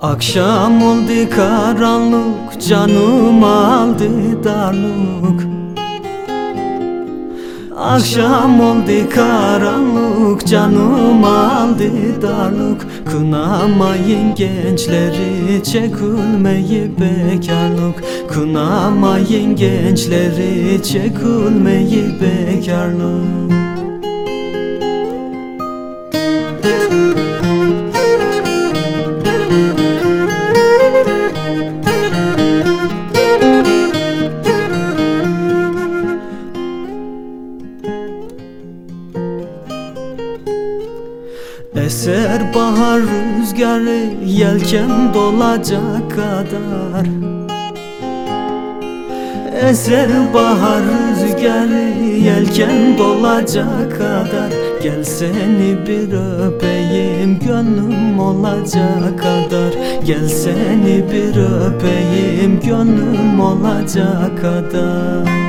Akşam oldu karanlık canım aldı darlık. Akşam oldu karanlık Canım aldı darlık. Kınamayın gençleri Çekilmeyi bekarlık. Kınamayın gençleri Çekilmeyi bekarlık Eser bahar rüzgarı yelken dolacak kadar. Eser bahar rüzgarı yelken dolacak kadar. Gel seni bir öpeyim gönlüm olacak kadar. Gel seni bir öpeyim gönlüm olacak kadar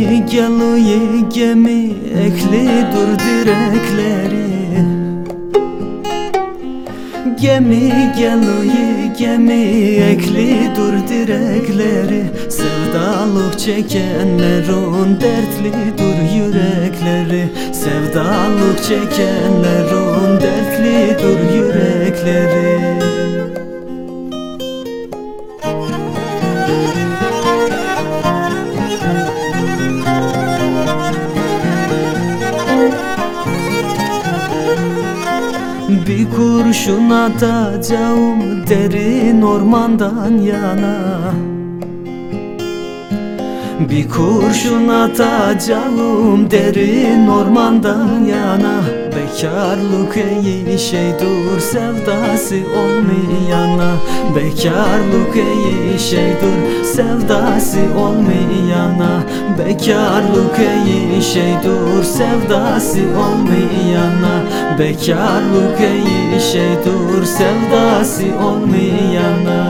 Geliyor gemi ekli dur direkleri. Gemi geliyor gemi ekli dur direkleri. Sevdalık çekenlerin dertli dur yürekleri. Sevdalık çekenlerin dertli dur yürekleri Bir kurşun atacağım derin ormandan yana. Bir kurşun atacağım derin ormandan yana Bekarlık iyi şey dur sevdası olmayana Bekarlık iyi şey dur sevdası olmayana Bekarlık iyi şey dur sevdası olmayana Bekarlık iyi şey dur sevdası olmayana